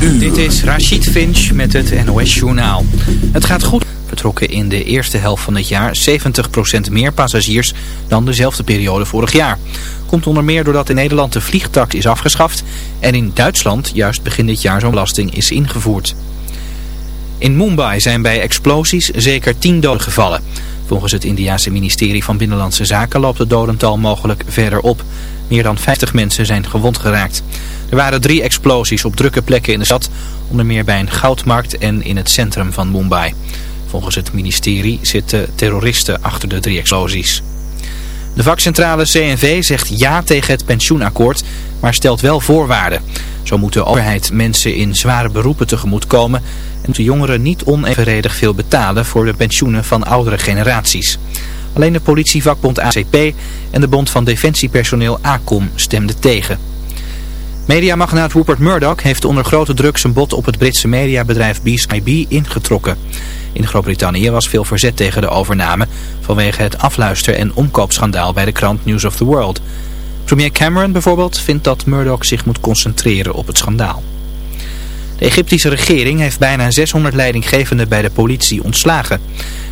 Dit is Rachid Finch met het NOS Journaal. Het gaat goed. Vertrokken in de eerste helft van het jaar 70% meer passagiers dan dezelfde periode vorig jaar. Komt onder meer doordat in Nederland de vliegtax is afgeschaft en in Duitsland juist begin dit jaar zo'n belasting is ingevoerd. In Mumbai zijn bij explosies zeker 10 doden gevallen. Volgens het Indiase ministerie van Binnenlandse Zaken loopt het dodental mogelijk verder op. Meer dan 50 mensen zijn gewond geraakt. Er waren drie explosies op drukke plekken in de stad, onder meer bij een goudmarkt en in het centrum van Mumbai. Volgens het ministerie zitten terroristen achter de drie explosies. De vakcentrale CNV zegt ja tegen het pensioenakkoord, maar stelt wel voorwaarden. Zo moet de overheid mensen in zware beroepen tegemoet komen en moeten jongeren niet onevenredig veel betalen voor de pensioenen van oudere generaties. Alleen de politievakbond ACP en de bond van defensiepersoneel ACOM stemden tegen. Mediamagnaat Rupert Murdoch heeft onder grote druk zijn bod op het Britse mediabedrijf BSIB ingetrokken. In Groot-Brittannië was veel verzet tegen de overname vanwege het afluister- en omkoopschandaal bij de krant News of the World. Premier Cameron bijvoorbeeld vindt dat Murdoch zich moet concentreren op het schandaal. De Egyptische regering heeft bijna 600 leidinggevenden bij de politie ontslagen.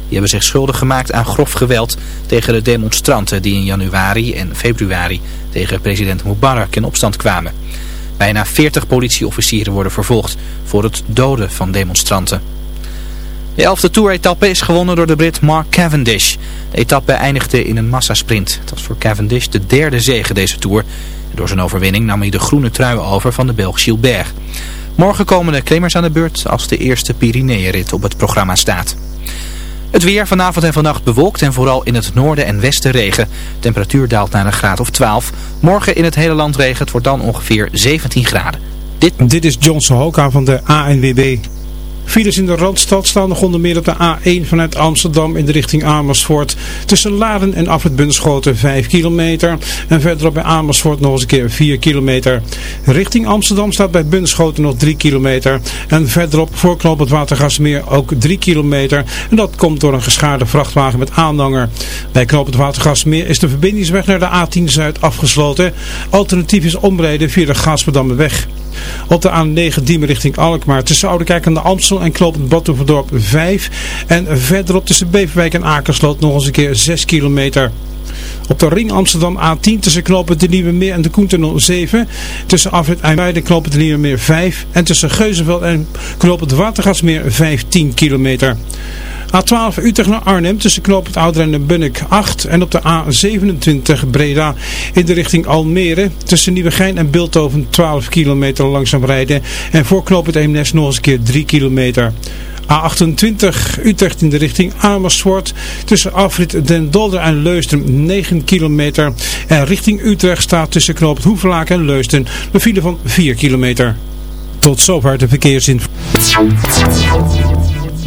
Die hebben zich schuldig gemaakt aan grof geweld tegen de demonstranten die in januari en februari tegen president Mubarak in opstand kwamen. Bijna 40 politieofficieren worden vervolgd voor het doden van demonstranten. De elfde Tour-etappe is gewonnen door de Brit Mark Cavendish. De etappe eindigde in een massasprint. Het was voor Cavendish de derde zege deze Tour. Door zijn overwinning nam hij de groene trui over van de Belg Gilbert. Morgen komen de klimmers aan de beurt als de eerste Pyreneeënrit op het programma staat. Het weer vanavond en vannacht bewolkt en vooral in het noorden en westen regen. Temperatuur daalt naar een graad of 12. Morgen in het hele land regen, het wordt dan ongeveer 17 graden. Dit, Dit is Johnson Hoka van de ANWB. Files in de Randstad staan nog onder meer op de A1 vanuit Amsterdam in de richting Amersfoort. Tussen Laren en Afrit Bunschoten 5 kilometer. En verderop bij Amersfoort nog eens een keer 4 kilometer. Richting Amsterdam staat bij Bunschoten nog 3 kilometer. En verderop voor Knoop het Watergasmeer ook 3 kilometer. En dat komt door een geschaarde vrachtwagen met aanhanger. Bij Knoop het Watergasmeer is de verbindingsweg naar de A10 Zuid afgesloten. Alternatief is omrijden via de Gaasperdammerweg. Op de A9 Diemen richting Alkmaar tussen Oudekerk en de Amstel en Klopend Badhoevedorp 5. En verderop tussen Beverwijk en Akersloot nog eens een keer 6 kilometer. Op de ring Amsterdam A10 tussen knopen de Nieuwe Meer en de Koentunnel 7. Tussen Afrit IJmuiden en knopen de Nieuwe Meer 5. En tussen Geuzenveld en knopen de Watergasmeer 15 kilometer. A12 Utrecht naar Arnhem tussen knooppunt Ouderen en Bunnik 8 en op de A27 Breda in de richting Almere tussen Nieuwegein en Bilthoven 12 kilometer langzaam rijden en voor knooppunt Eemnes nog eens een keer 3 kilometer. A28 Utrecht in de richting Amersfoort tussen afrit Den Dolder en Leusden 9 kilometer en richting Utrecht staat tussen knooppunt Hoevelaak en Leusden een file van 4 kilometer. Tot zover de verkeersinformatie.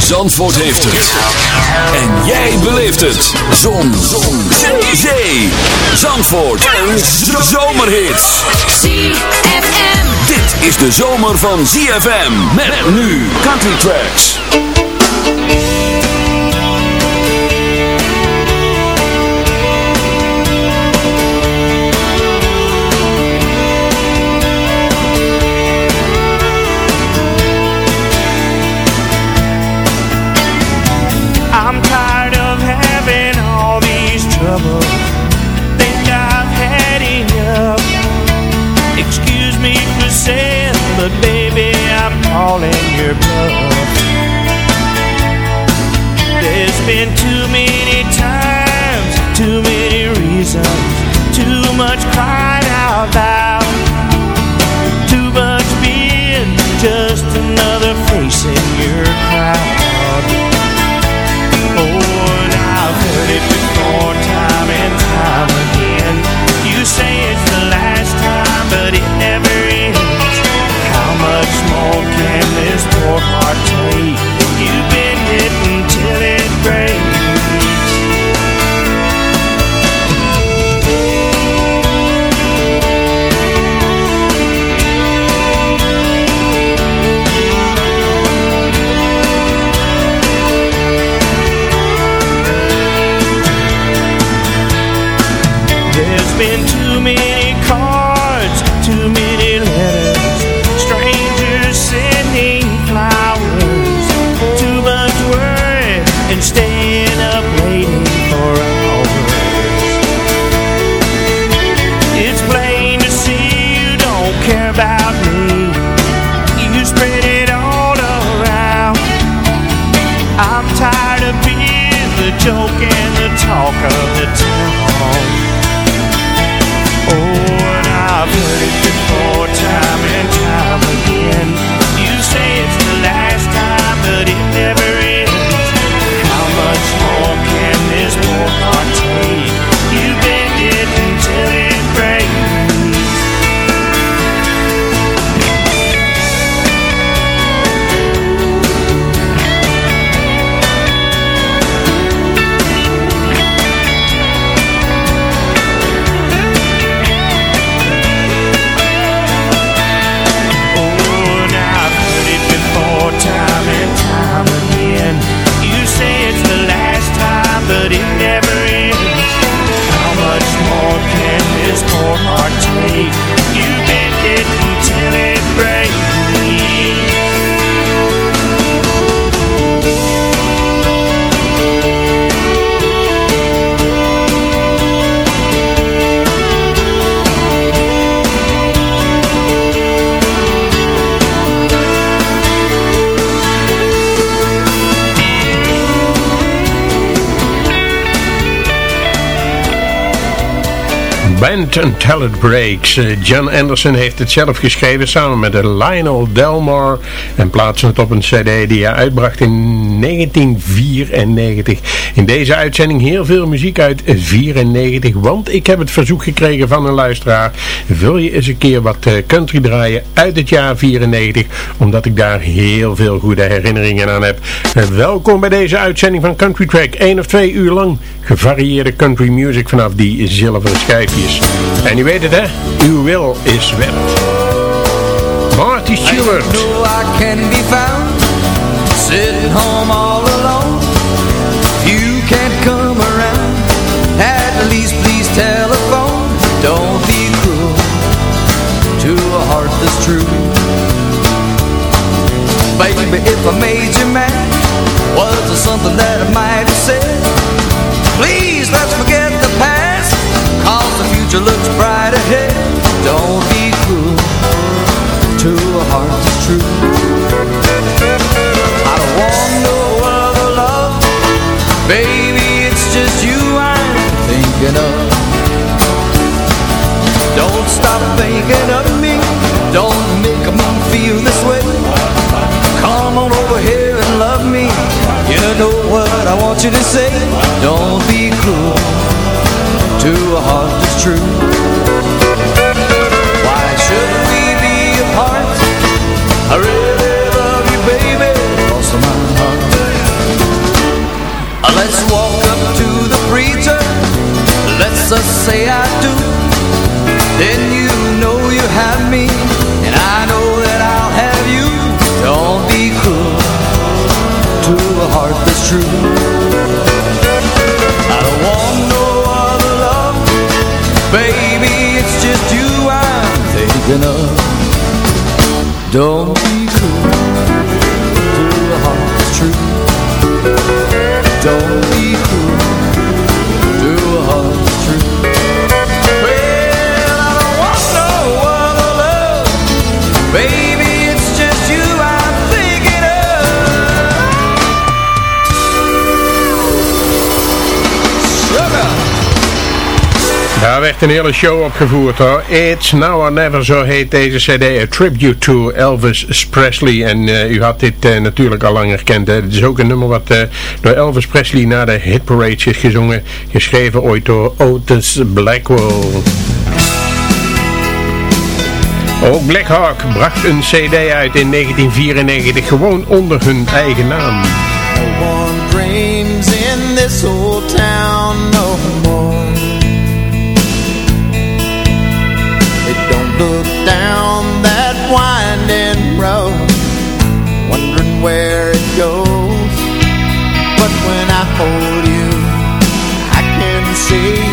Zandvoort heeft het. En jij beleeft het. Zon. Zon. Zee. Zee. Zandvoort. Een zomerhit. ZFM. Dit is de zomer van ZFM. Met nu Country Tracks. Band Until It Breaks. Eh, John Anderson heeft het zelf geschreven samen met Lionel Delmore en plaatste het op een cd die hij uitbracht in 1994. In deze uitzending heel veel muziek uit 94, want ik heb het verzoek gekregen van een luisteraar. Wil je eens een keer wat eh, country draaien uit het jaar 94, omdat ik daar heel veel goede herinneringen aan heb. Eh, Welkom bij deze uitzending van Country Track, 1 of 2 uur lang gevarieerde country music vanaf die zilveren schijfjes. En u weet het hè, uw wil is wet. Marty Stewart. I know I can be found sitting home all love me, you know what I want you to say. Don't be cruel to a heart that's true. Why should we be apart? I really love you, baby, lost my heart. Let's walk up to the preacher. Let's us say I do. Then you know you have me, true. I don't want no other love, baby. It's just you I'm thinking of. Don't be cruel to a heart that's true. Don't Daar werd een hele show opgevoerd hoor. It's Now or Never, zo heet deze cd. A Tribute to Elvis Presley. En uh, u had dit uh, natuurlijk al lang herkend. Hè. Het is ook een nummer wat uh, door Elvis Presley na de Hit Parade is gezongen. Geschreven ooit door Otis Blackwell. Ook Black Hawk bracht een cd uit in 1994. Gewoon onder hun eigen naam. No one dreams in this old town no look down that winding road Wondering where it goes. But when I hold you I can see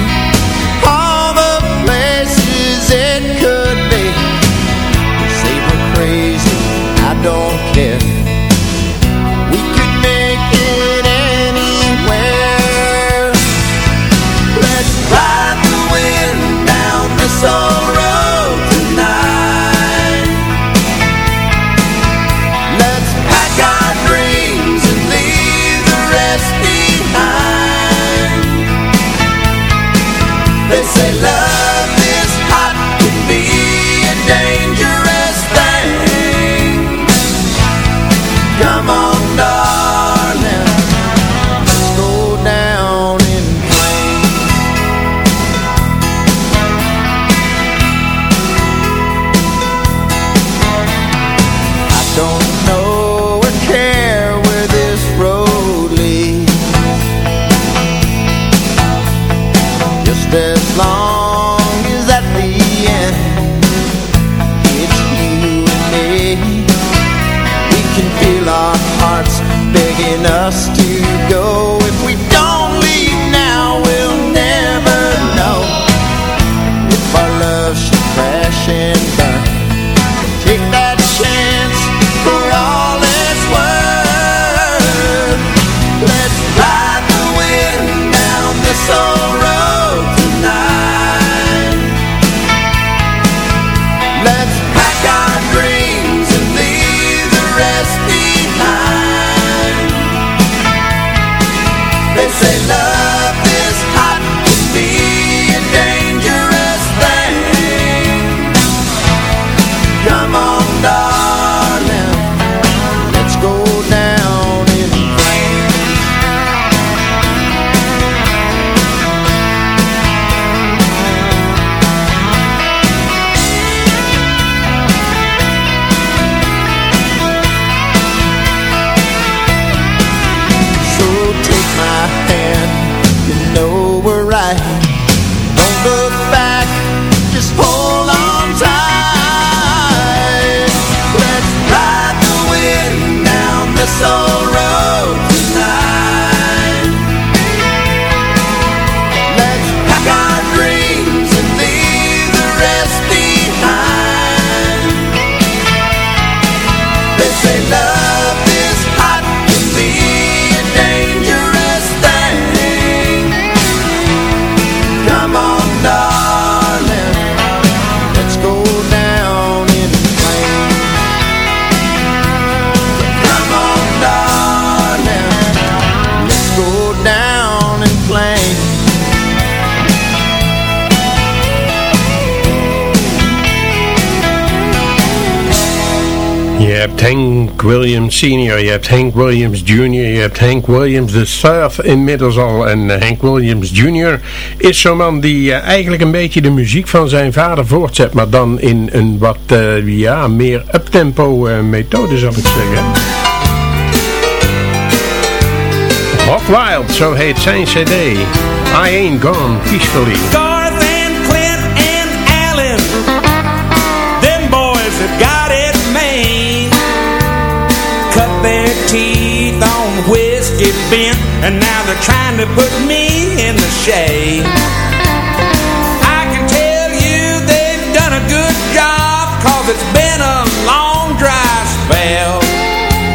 Hank Williams senior, je hebt Hank Williams junior, je hebt Hank Williams de Surf inmiddels al. En eh, Hank Williams junior is zo'n man die eh, eigenlijk een beetje de muziek van zijn vader voortzet. Maar dan in een wat eh, ja, meer uptempo methode zal ik zeggen. Hot Wild, zo heet zijn cd. I Ain't Gone Peacefully. Whiskey bent, and now they're trying to put me in the shade. I can tell you they've done a good job, cause it's been a long dry spell.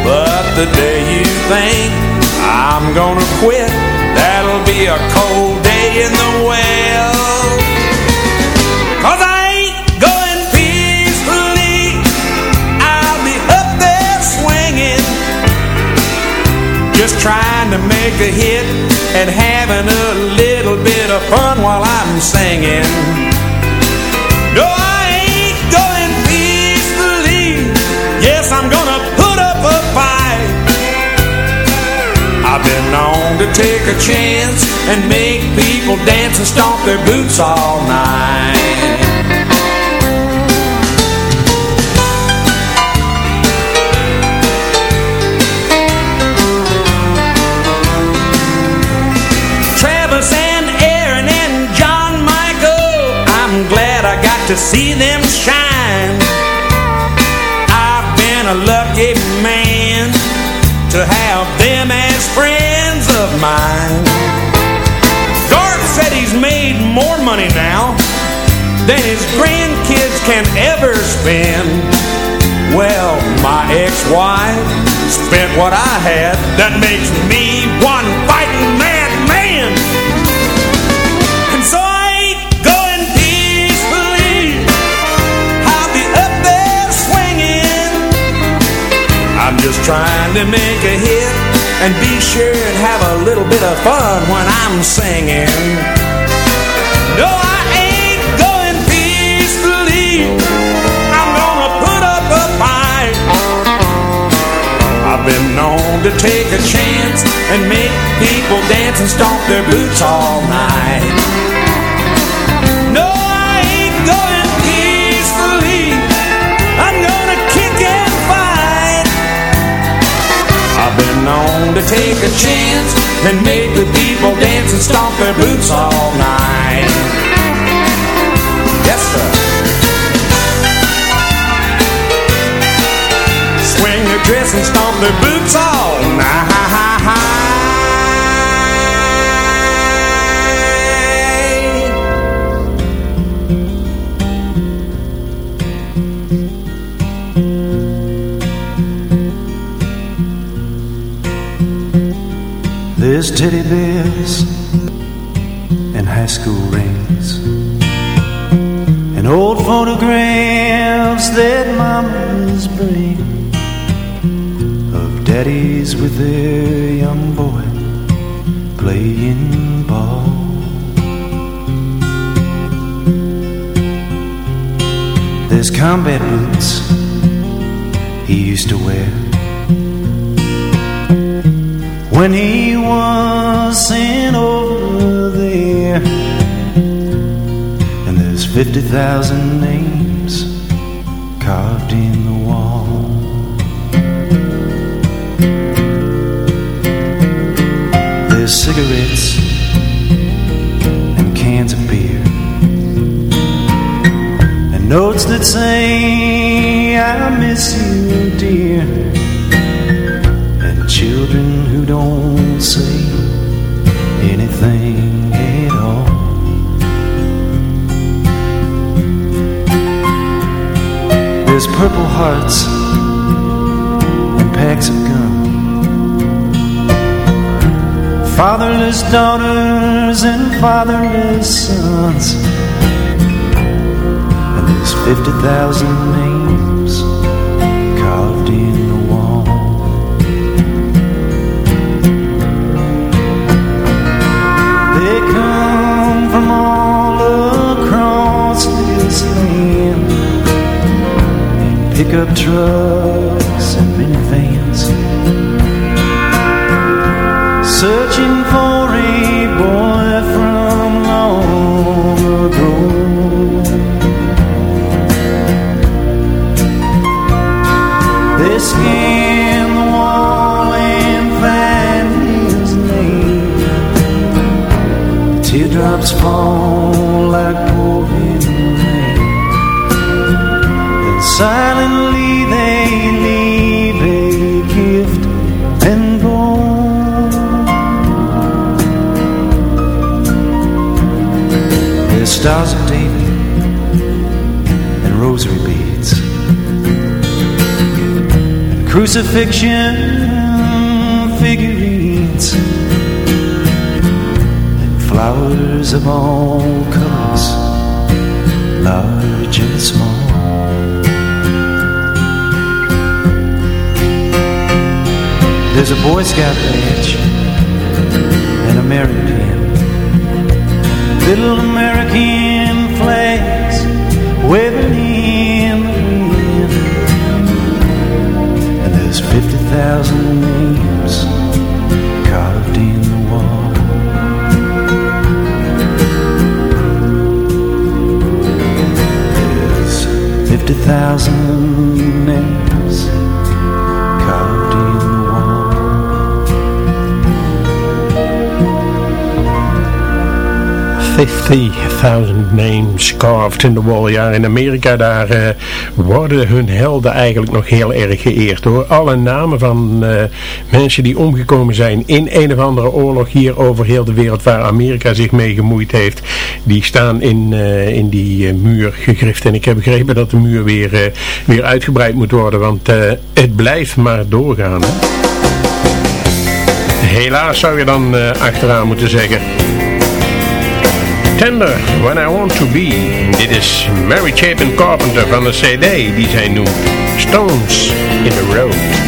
But the day you think I'm gonna quit, that'll be a cold day in the well. Make a hit and having a little bit of fun while I'm singing. No, I ain't going peacefully. Yes, I'm gonna put up a fight. I've been known to take a chance and make people dance and stomp their boots all night. To see them shine. I've been a lucky man to have them as friends of mine. Garth said he's made more money now than his grandkids can ever spend. Well, my ex-wife spent what I had. That makes me one just trying to make a hit and be sure and have a little bit of fun when I'm singing. No, I ain't going peacefully. I'm gonna put up a fight. I've been known to take a chance and make people dance and stomp their boots all night. No, I ain't going known to take a chance and make the people dance and stomp their boots all night. Yes, sir. Swing their dress and stomp their boots all night. There's teddy bears and high school rings and old photographs that mamas bring of daddies with their young boy playing ball. There's combat boots he used to wear when he was sent over there. And there's 50,000 names carved in the wall. There's cigarettes and cans of beer. And notes that say, I miss you, dear and children don't say anything at all. There's purple hearts and packs of gum. Fatherless daughters and fatherless sons. And there's 50,000 names pickup trucks and minivans, searching for a boy from long ago. They scan the wall and find his name. Teardrops fall silently they leave a gift and go. There's stars of David and rosary beads and crucifixion figurines and flowers of all colors, large and small. There's a Boy Scout badge and a merit pin Little American flags waving in the wind. And there's 50,000 names carved in the wall. There's 50,000 names 50.000 names carved in the wall. Ja, in Amerika daar eh, worden hun helden eigenlijk nog heel erg geëerd hoor. Alle namen van eh, mensen die omgekomen zijn in een of andere oorlog hier over heel de wereld waar Amerika zich mee gemoeid heeft. Die staan in, eh, in die muur gegrift. En ik heb begrepen dat de muur weer, weer uitgebreid moet worden. Want het blijft maar doorgaan. Helaas zou je dan achteraan moeten zeggen. Tender, When I Want To Be. Dit is Mary Chapin Carpenter van de CD die zij noemt Stones in the Road.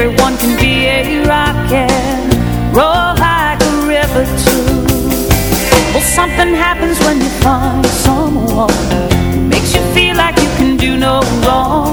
Everyone can be a rock and roll like a river too. Well, something happens when you find someone makes you feel like you can do no wrong.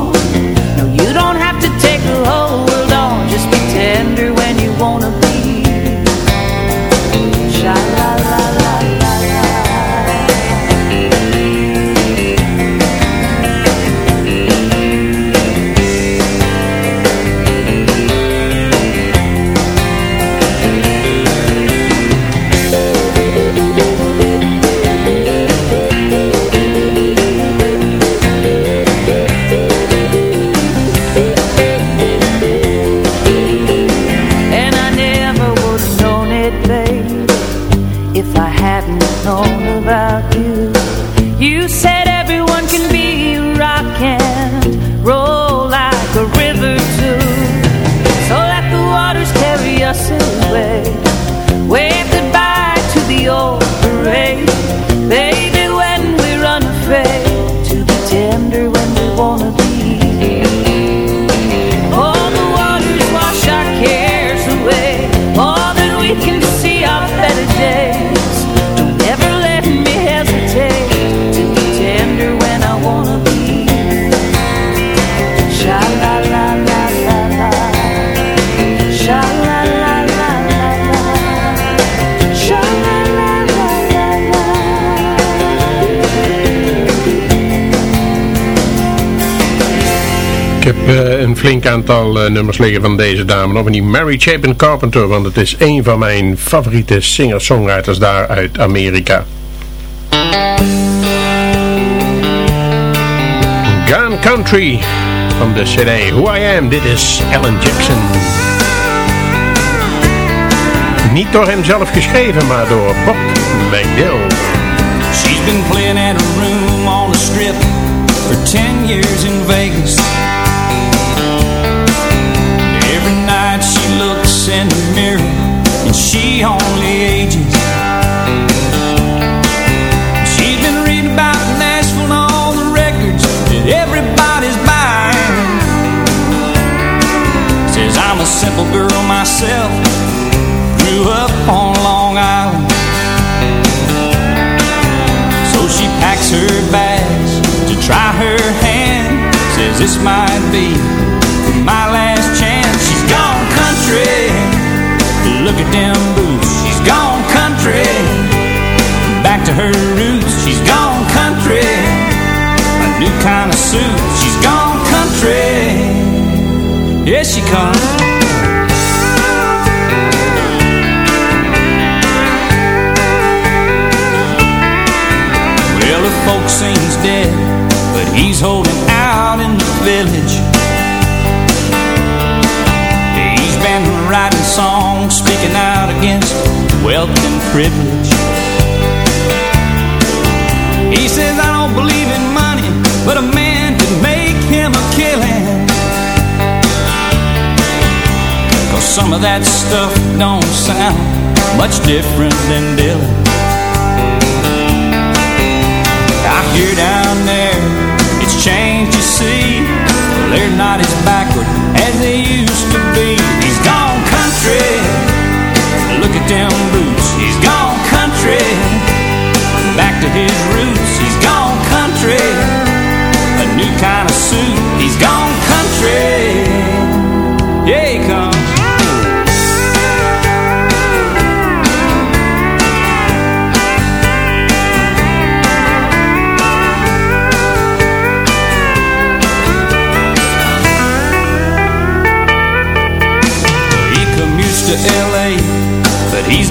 Eh, een flink aantal eh, nummers liggen van deze dame. Of die Mary Chapin Carpenter, want het is een van mijn favoriete singer-songwriters daar uit Amerika. Gun Country van de CD Who I Am. Dit is Alan Jackson. Niet door hemzelf geschreven, maar door Bob McDill. She's been playing at a room on the strip for 10 years in Vegas. Every night she looks in the mirror and she only ages. She's been reading about Nashville and all the records that everybody's buying. Says I'm a simple girl myself, grew up on Long Island. So she packs her bags to try her hand this might be my last chance. She's gone country. Look at them boots. She's gone country. Back to her roots. She's gone country. A new kind of suit. She's gone country. Yes, yeah, she comes. Well, the folk seems dead, but he's holding village. He's been writing songs, speaking out against wealth and privilege. He says, I don't believe in money, but a man can make him a killing. Cause some of that stuff don't sound much different than Dylan. I hear down it's changed, you see. They're not as backward as they used to be. He's gone country. Look at them boots.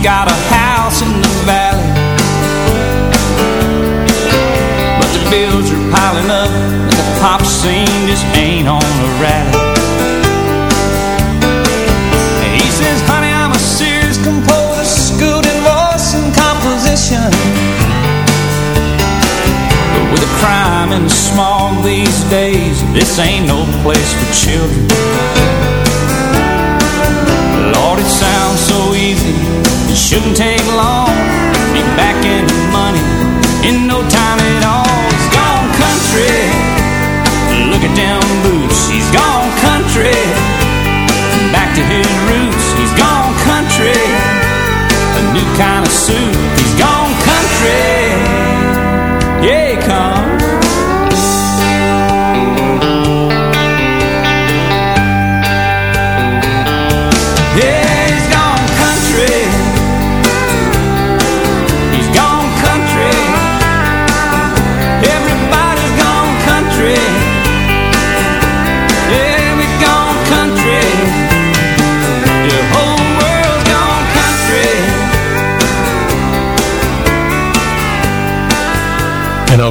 Got a house in the valley. But the bills are piling up, and the pop scene just ain't on a rally. He says, honey, I'm a serious composer, schooled in voice and composition. But with the crime and the smog these days, this ain't no place for children. Lord, it sounds shouldn't take long. Be back in the money in no time at all. He's gone country. Look at them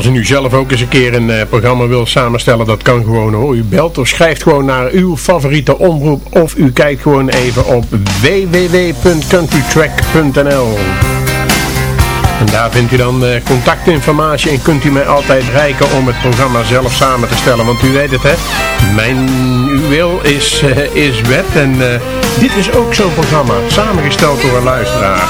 als u nu zelf ook eens een keer een eh, programma wil samenstellen, dat kan gewoon hoor. U belt of schrijft gewoon naar uw favoriete omroep of u kijkt gewoon even op www.countrytrack.nl En daar vindt u dan eh, contactinformatie en kunt u mij altijd bereiken om het programma zelf samen te stellen. Want u weet het hè, mijn wil is, eh, is wet en dit is ook zo'n programma, samengesteld door een luisteraar.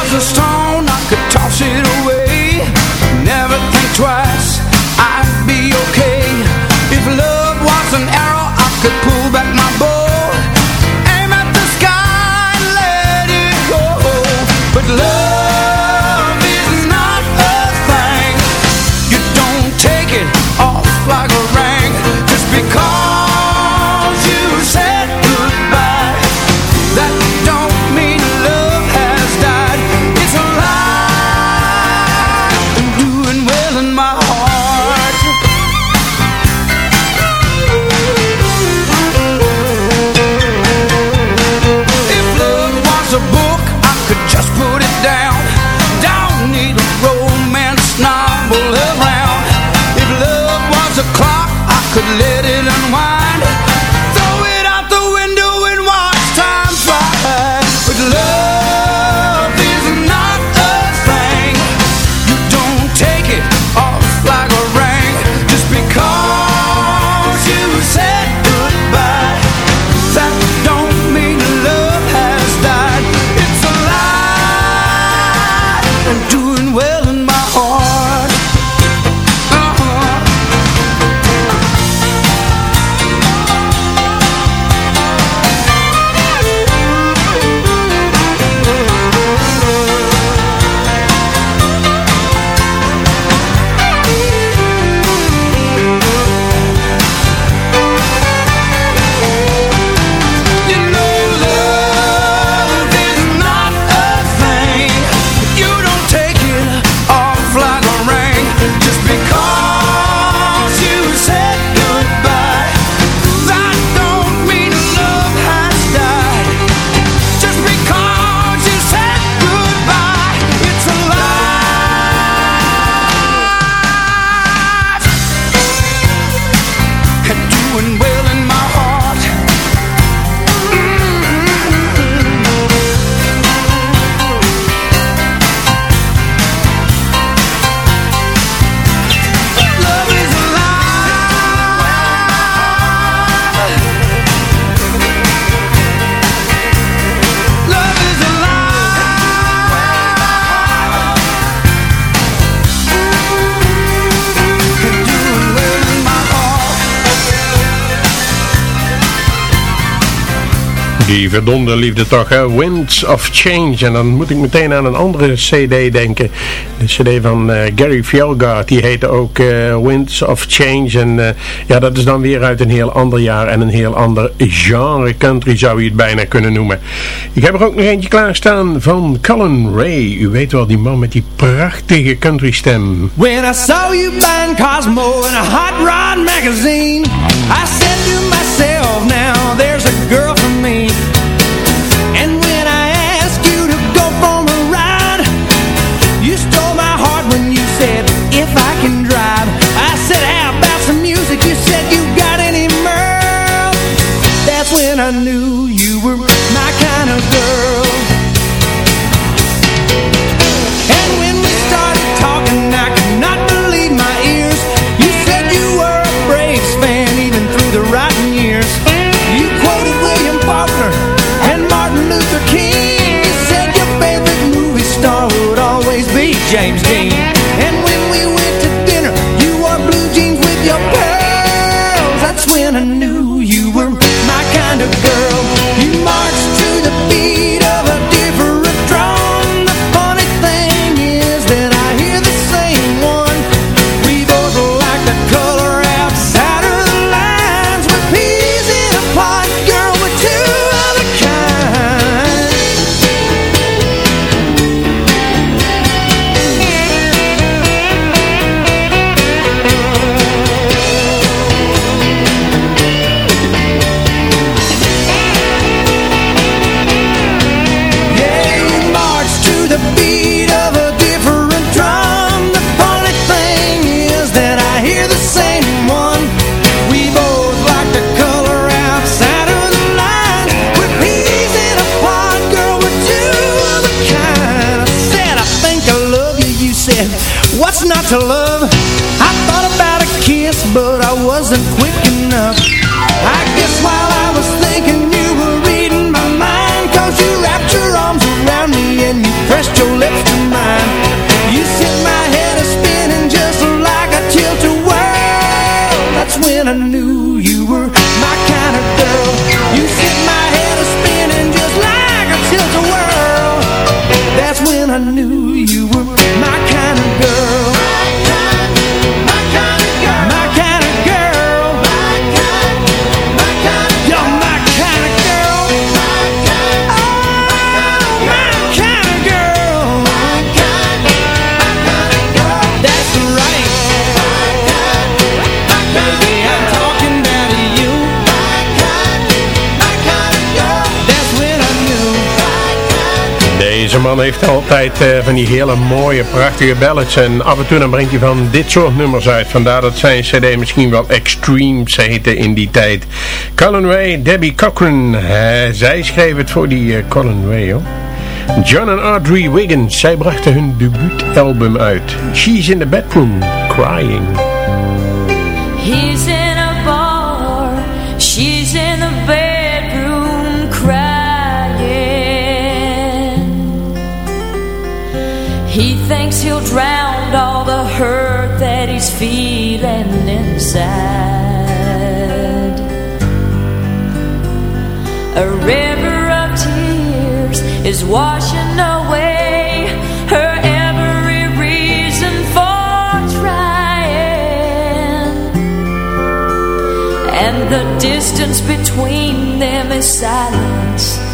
Arrow, die verdomde liefde toch, hè? Winds of Change. En dan moet ik meteen aan een andere cd denken. De cd van eh, Gary Fjellgaard, die heette ook eh, Winds of Change. En eh, ja, dat is dan weer uit een heel ander jaar en een heel ander genre country zou je het bijna kunnen noemen. Ik heb er ook nog eentje klaarstaan van Colin Ray. U weet wel, die man met die prachtige country stem. When I saw you buying Cosmo in a hot rod magazine, I said I knew you. you were my kind of girl. man heeft altijd eh, van die hele mooie, prachtige ballads. En af en toe dan brengt hij van dit soort nummers uit. Vandaar dat zijn cd misschien wel extremes heette in die tijd. Colin Ray, Debbie Cochran. Eh, zij schreef het voor die uh, Colin Ray, hoor. John en Audrey Wiggins. Zij brachten hun debuutalbum uit. She's in the Bedroom, Crying. He's this feeling inside. A river of tears is washing away her every reason for trying. And the distance between them is silence.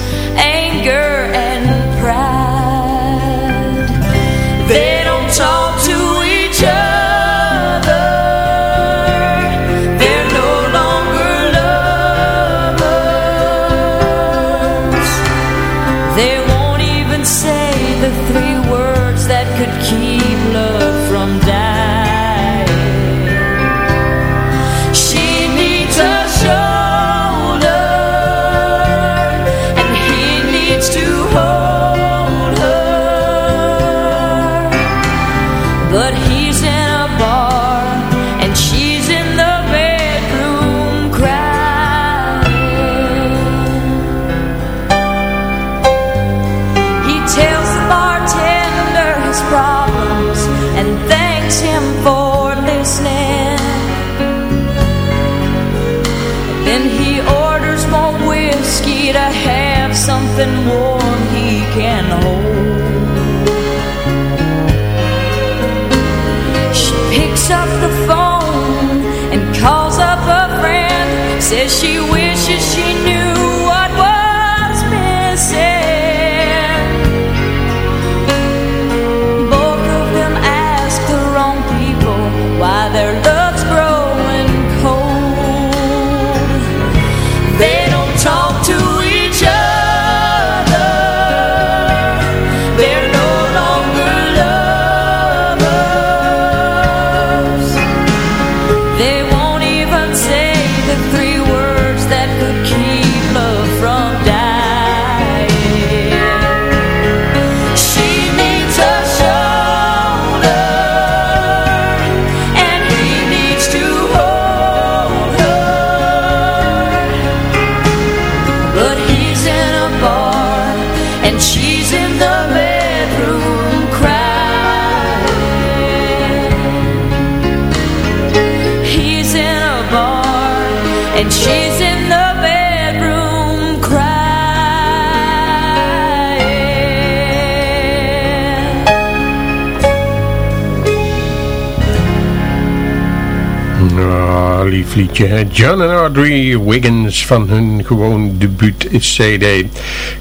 Ah, lief liedje. John en Audrey Wiggins van hun gewoon debuut CD.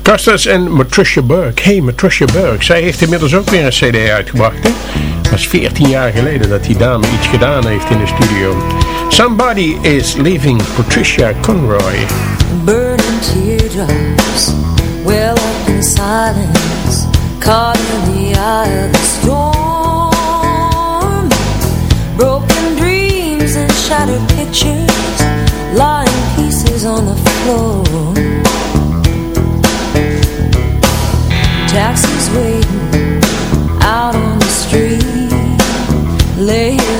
Costas en Matricia Burke. Hey, Matricia Burke. Zij heeft inmiddels ook weer een CD uitgebracht. Hè? Dat is 14 jaar geleden dat die dame iets gedaan heeft in de studio. Somebody is leaving Patricia Conroy. Burning teardrops well up in silence, caught in the eye of the storm. Broken shattered pictures, lying pieces on the floor. Taxis waiting out on the street, laying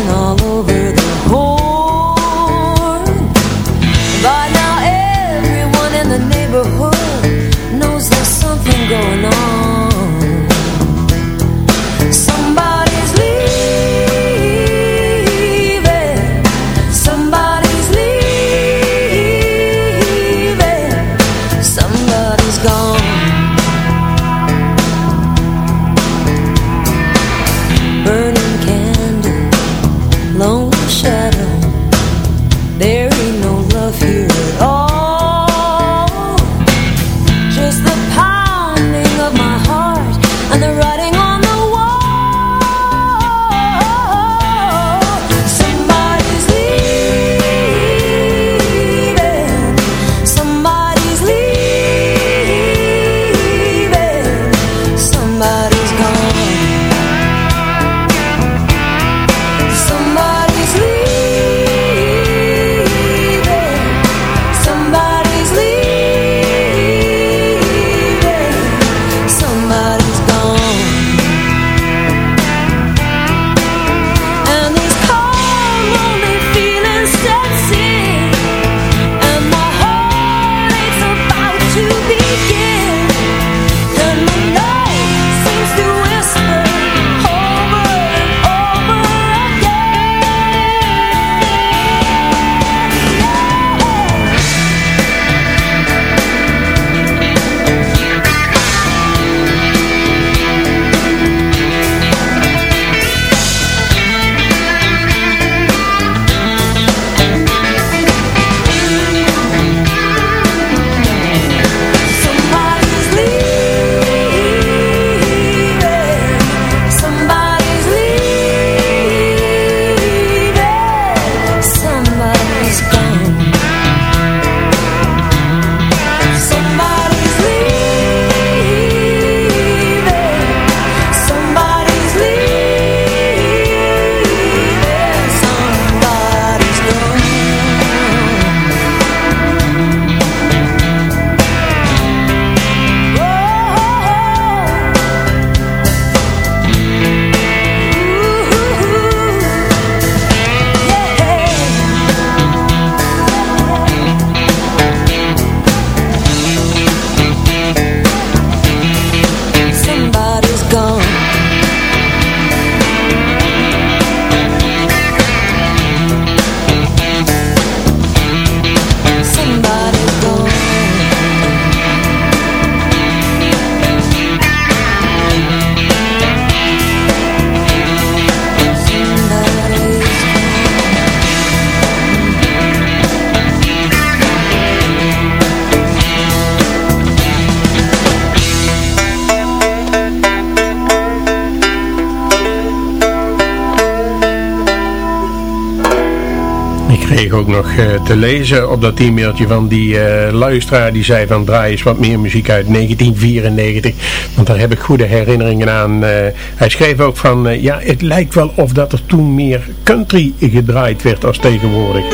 ook nog uh, te lezen op dat e-mailtje van die uh, luisteraar die zei van draai eens wat meer muziek uit 1994. Want daar heb ik goede herinneringen aan. Uh, hij schreef ook van ja het lijkt wel of dat er toen meer country gedraaid werd als tegenwoordig.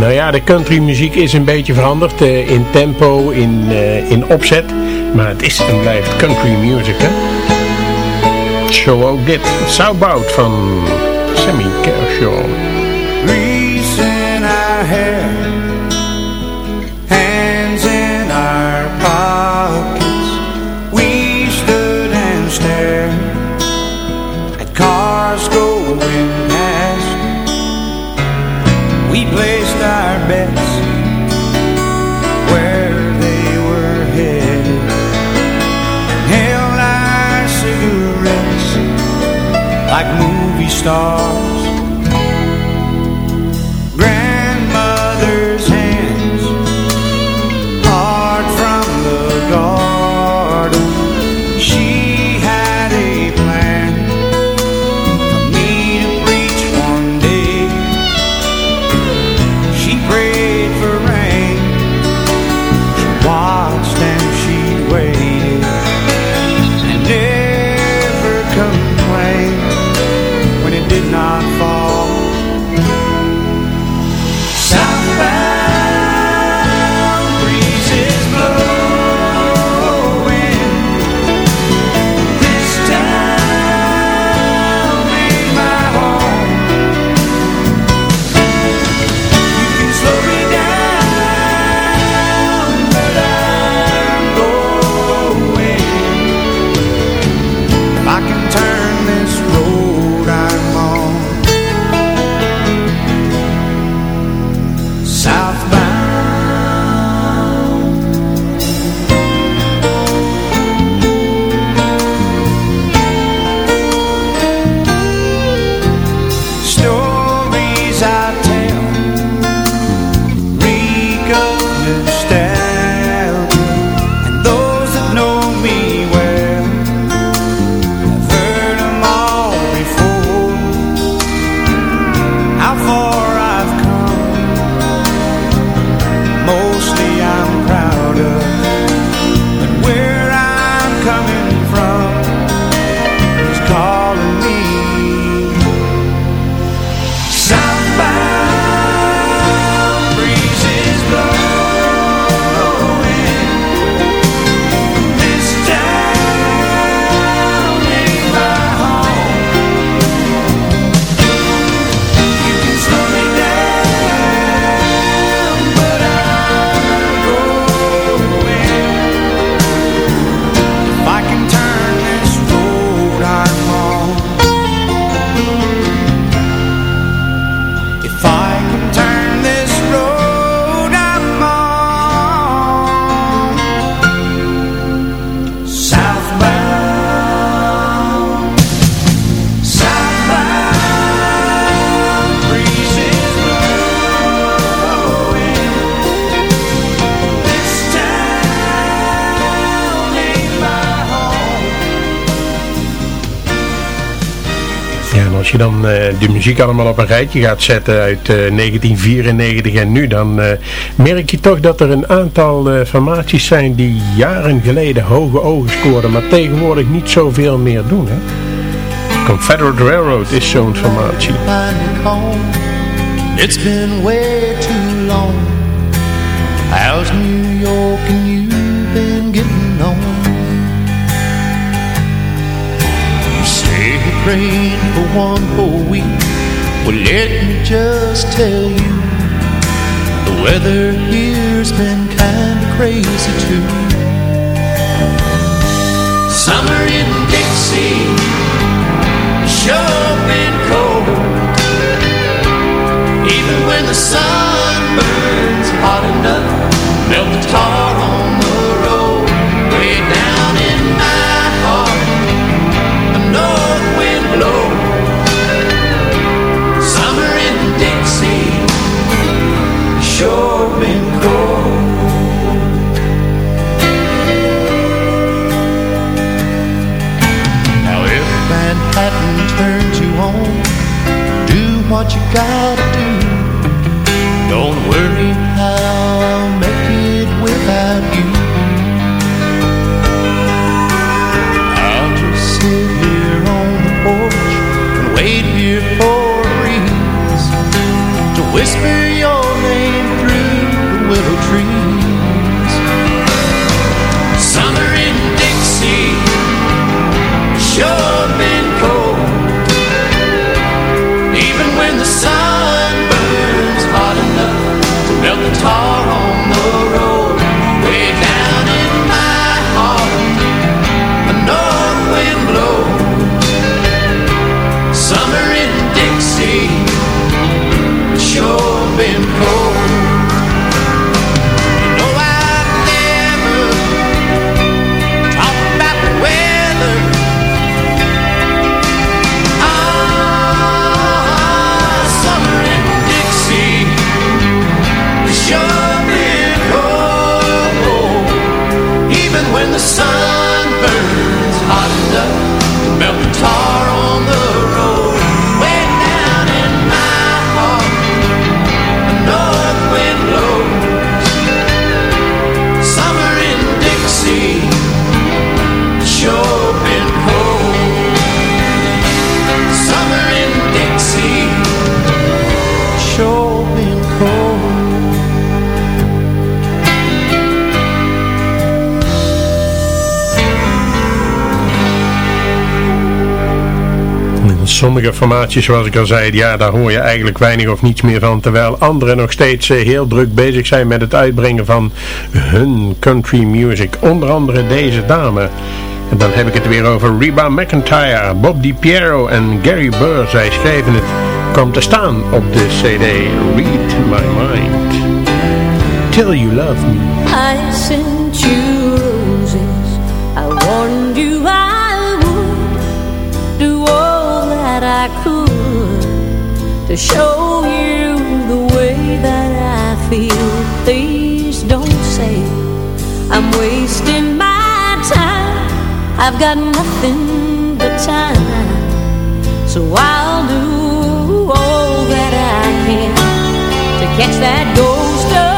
Nou ja de country muziek is een beetje veranderd in tempo, in, in opzet. Maar het is en blijft country music hè. Show ook dit. Southbound van Sammy Kershaw. Hair. Hands in our pockets. We stood and stared At cars going past. We placed our bets Where they were headed Held our cigarettes Like movie stars je dan uh, de muziek allemaal op een rijtje gaat zetten uit uh, 1994 en nu, dan uh, merk je toch dat er een aantal formaties zijn die jaren geleden hoge ogen scoorden, maar tegenwoordig niet zoveel meer doen. Hè? Confederate Railroad is zo'n formatie. It's been way too long How's New York and you rain for one whole week. Well, let me just tell you The weather here's been kinda crazy too. Summer in Dixie Sure been cold. Even when the sun what you gotta do. Don't worry I'll make it without you. I'll just sit here on the porch and wait here for a breeze to whisper Sommige formaties, zoals ik al zei, ja, daar hoor je eigenlijk weinig of niets meer van. Terwijl anderen nog steeds eh, heel druk bezig zijn met het uitbrengen van hun country music. Onder andere deze dame. En dan heb ik het weer over Reba McIntyre, Bob DiPiero en Gary Burr. Zij schreven het, kwam te staan op de cd Read My Mind. Till You Love Me. To show you the way that I feel. Please don't say I'm wasting my time. I've got nothing but time, so I'll do all that I can to catch that ghost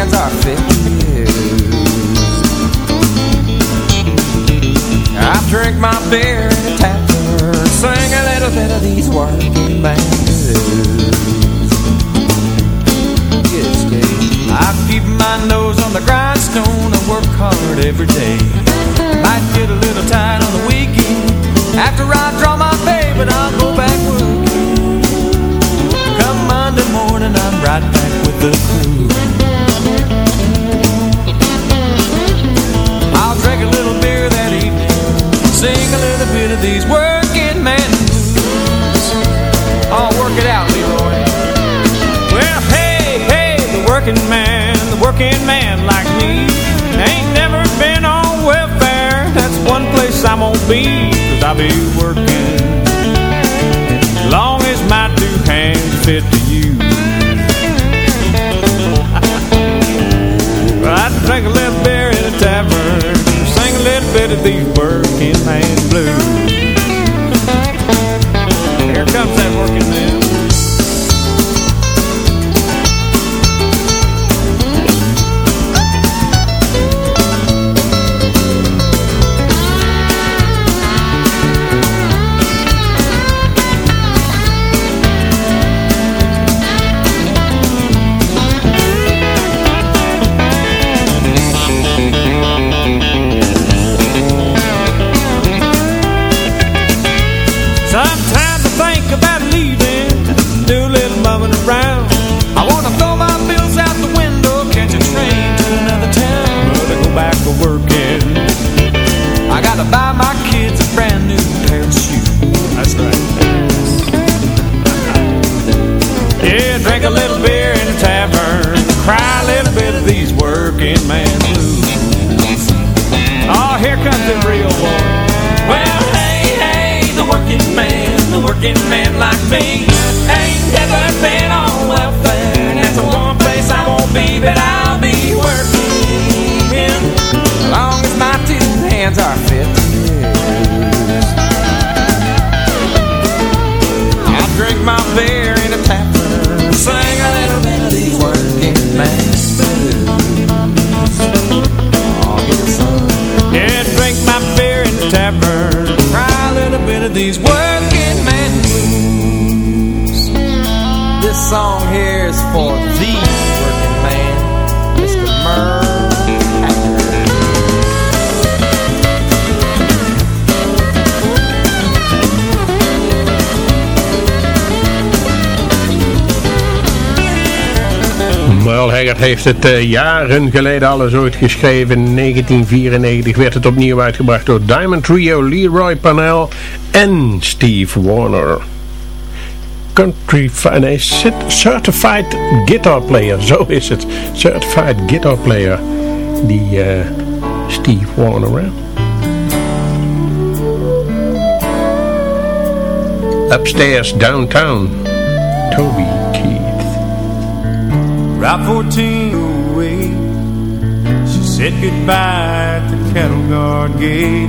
hands are use. I drink my beer in a tavern, sing a little bit of these working man blues. I keep my nose on the grindstone and work hard every day. Might get a little tired on the weekend after I draw my pay, but I'll go back working. Come Monday morning, I'm right back these working man blues. I'll work it out, Leroy. Well, hey, hey, the working man, the working man like me. Ain't never been on welfare. That's one place I won't be Cause I'll be working. Long as my two hands fit to use I'd drink a little beer in a tavern. Sing a little bit of these working man blues working man blues. Oh, ah, here comes the real boy. Well, hey, hey, the working man, the working man like me Ain't never been on welfare That's the one place I won't be, but I'll be working As long as my two hands are fit I'll drink my beer these working man blues This song here is for the working man Mr. Merle. Merle Haggard heeft het eh, jaren geleden al ooit geschreven. In 1994 werd het opnieuw uitgebracht door Diamond Trio, Leroy Panel en Steve Wariner. Country, nee, cert- Certified Guitar Player, zo is het. Certified Guitar Player, die eh, Steve Wariner. hè. Upstairs, downtown, Toby Keith. Route 1408 She said goodbye at the cattle guard gate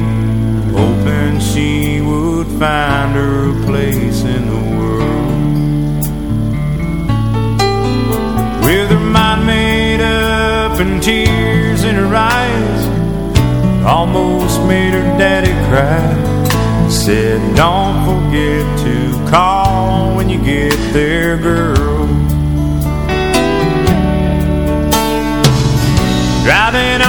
would find her a place in the world. With her mind made up and tears in her eyes Almost made her daddy cry. Said don't forget to call when you get there girl. Driving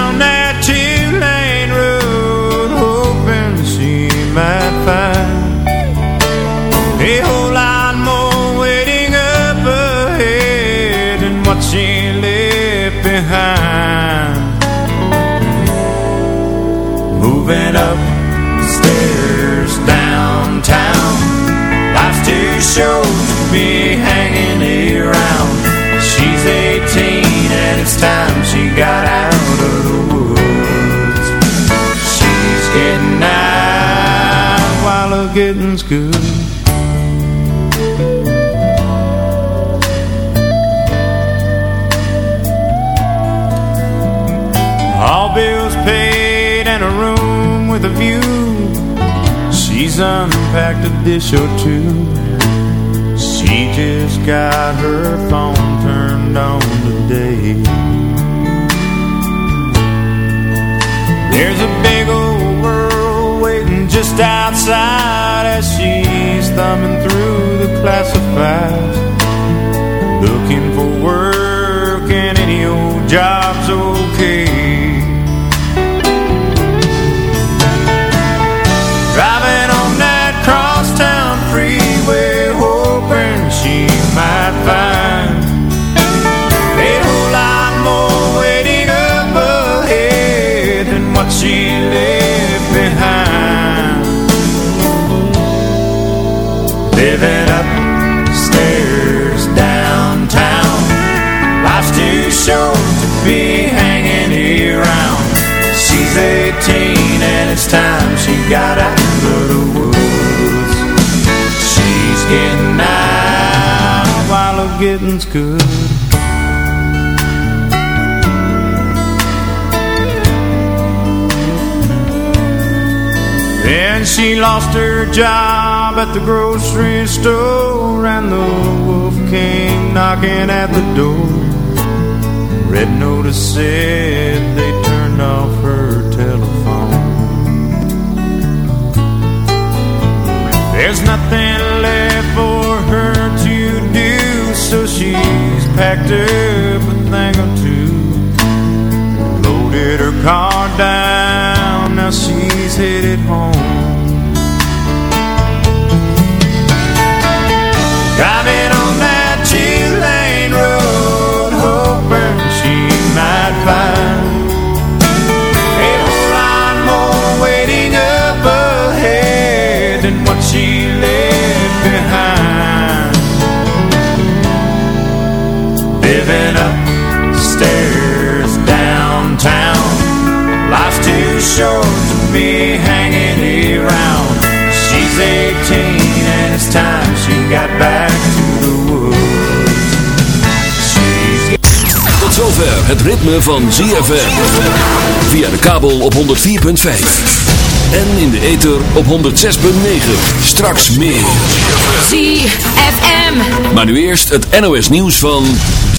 Moving up the stairs downtown, life's too short to be hanging around. She's 18 and it's time she got out of the woods. She's getting out while the getting's good. All bills unpacked a dish or two. She just got her phone turned on today. There's a big old world waiting just outside as she's thumbing through the classifieds. Looking for work and any old job's got out of the woods. She's getting out while the getting's good. Then she lost her job at the grocery store and the wolf came knocking at the door. Red notice said they There's nothing left for her to do, so she's packed up a thing or two. Loaded her car down, now she's headed home. To be hanging around. She's 18 and it's time she got back to the woods. She's Tot zover het ritme van ZFM. Via de kabel op 104.5. En in de ether op 106.9. Straks meer. ZFM. Maar nu eerst het NOS nieuws van...